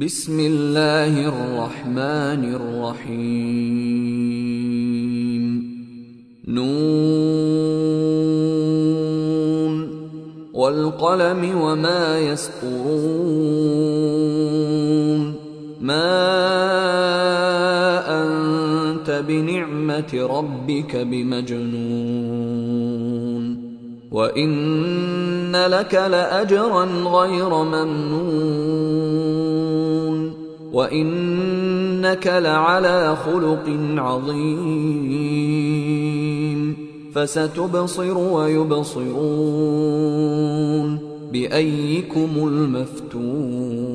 بسم الله الرحمن الرحيم. نون. والقلم وما يسطرون. ما أنت بنعمة ربك بمجنون. وإن لك لاجرا غير ممنون وانك لعلى خلق عظيم فستبصر ويبصرون بايكم المفتون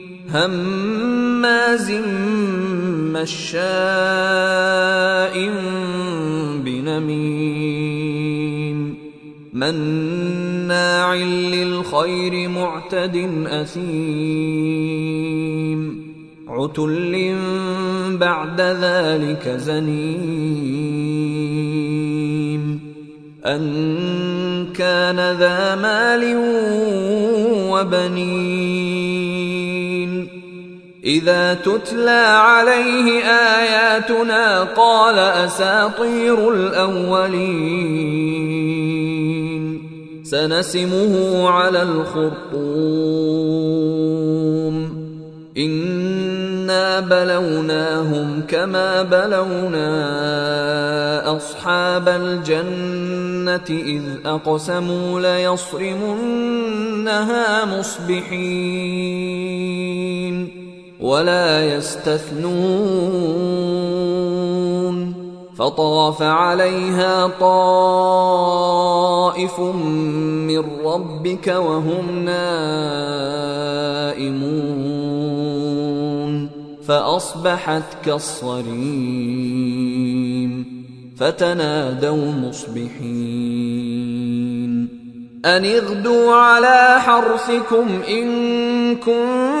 هماز مشاء بنميم مناع للخير معتد أثيم عتل بعد ذلك زنيم أن كان ذا مال وبنين إذا تتلى عليه آياتنا قال أساطير الأولين. سنسمه على الخرطوم. إنا بلوناهم كما بلونا أصحاب الجنة إذ أقسموا ليصرمنها مصبحين. ولا يستثنون فطاف عليها طائف من ربك وهم نائمون فأصبحت كالصريم فتنادوا مصبحين أن اغدوا على حرثكم إن كنتم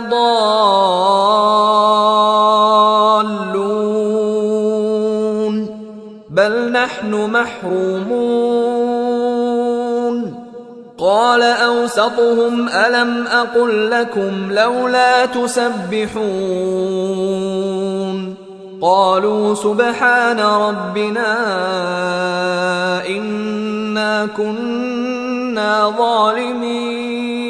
لضالون. بل نحن محرومون. قال أوسطهم ألم أقل لكم لولا تسبحون؟ قالوا سبحان ربنا إنا كنا ظالمين.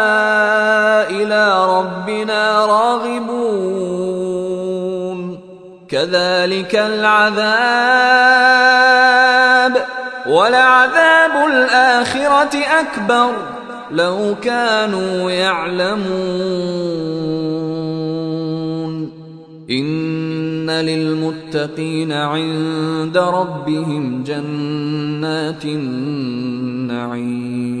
راغبون كذلك العذاب ولعذاب الآخرة أكبر. لو كانوا يعلمون. إن للمتقين عند ربهم جنات النعيم.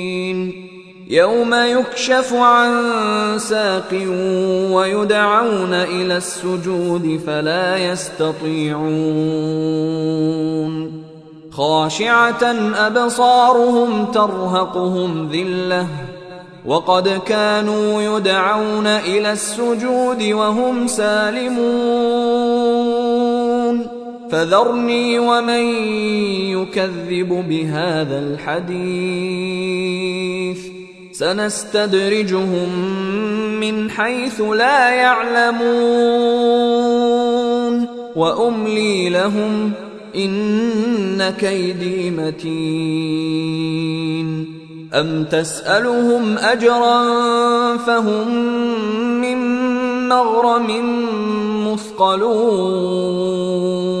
يوم يكشف عن ساق ويدعون إلى السجود فلا يستطيعون. خاشعة أبصارهم ترهقهم ذِلَّةٌ. وقد كانوا يدعون إلى السجود وهم سالمون. فذرني ومن يكذب بهذا الحديث. سنستدرجهم من حيث لا يعلمون. وأملي لهم إن كيدي متين. أم تسألهم أجرا فهم من مغرم مثقلون؟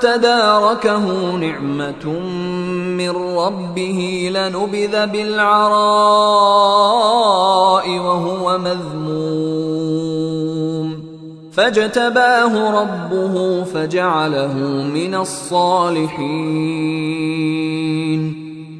تداركه نعمة من ربه لنبذ بالعراء وهو مذموم. فاجتباه ربه فجعله من الصالحين.